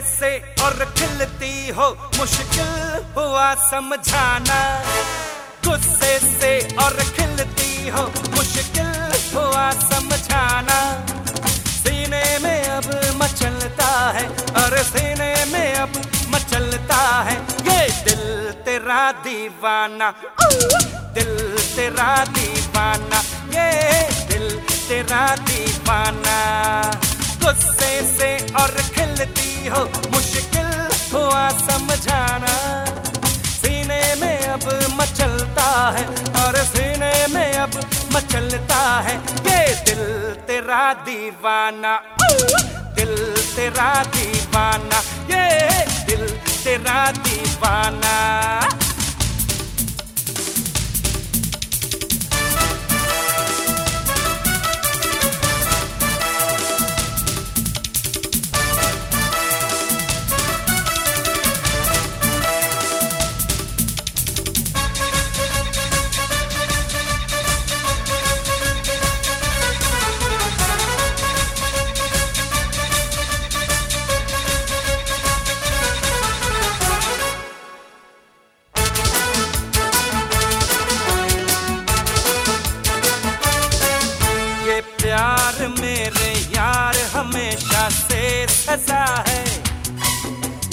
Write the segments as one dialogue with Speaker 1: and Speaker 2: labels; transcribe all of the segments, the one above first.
Speaker 1: और खिलती हो, मुश्किल हुआ समझाना। गुस्से से और खिलती हो, मुश्किल हुआ समझाना। सीने में अब मचलता है, और सीने में अब मचलता है। ये दिल तेरा दीवाना दिल तेरा दीवाना, ये दिल तेरा दीवाना। गुस्से से और हो मुश्किल हुआ समझाना। सीने में अब मचलता है और सीने में अब मचलता है। ये दिल तेरा दीवाना, दिल तेरा दीवाना, ये दिल तेरा दीवाना। से सजा है।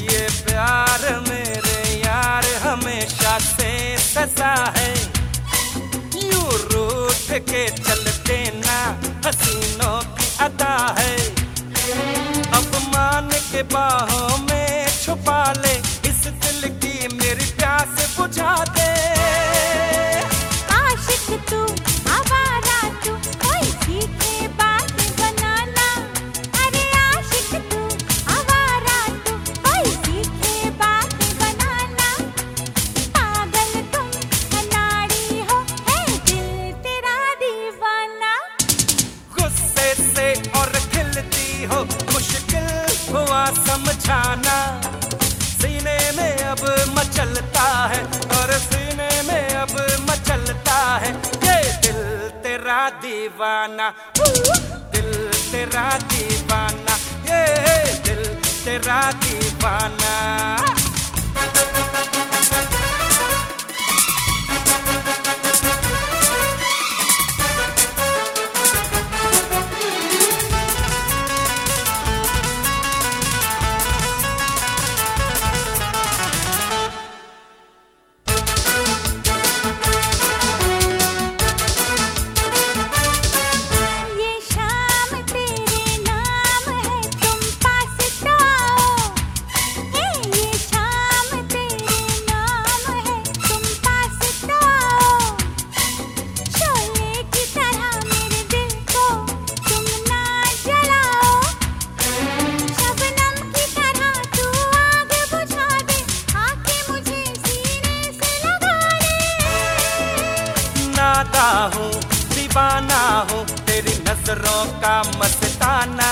Speaker 1: ये प्यार मेरे यार हमेशा से सजा है। यूँ रूठ के चलते ना हसीनों की अदा है। अपमान के बाहों में छुपा ले, इस दिल की मेरी प्यास बुझा दे।
Speaker 2: दीवाना।
Speaker 1: दिल तेरा दीवाना। ये दिल तेरा दीवाना। दीवाना हूँ, तेरी नज़रों का मस्ताना।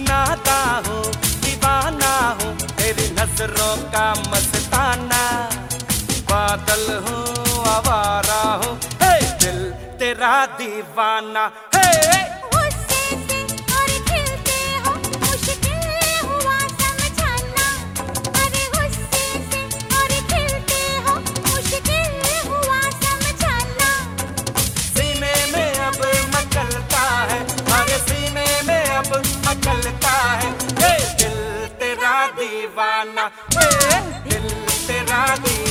Speaker 1: नाता हूँ, दीवाना हूँ, तेरी नज़रों का मस्ताना। बादल हूँ, आवारा हूँ दिल तेरा दीवाना। हे दीवाना हे दिल तेरा दीवाना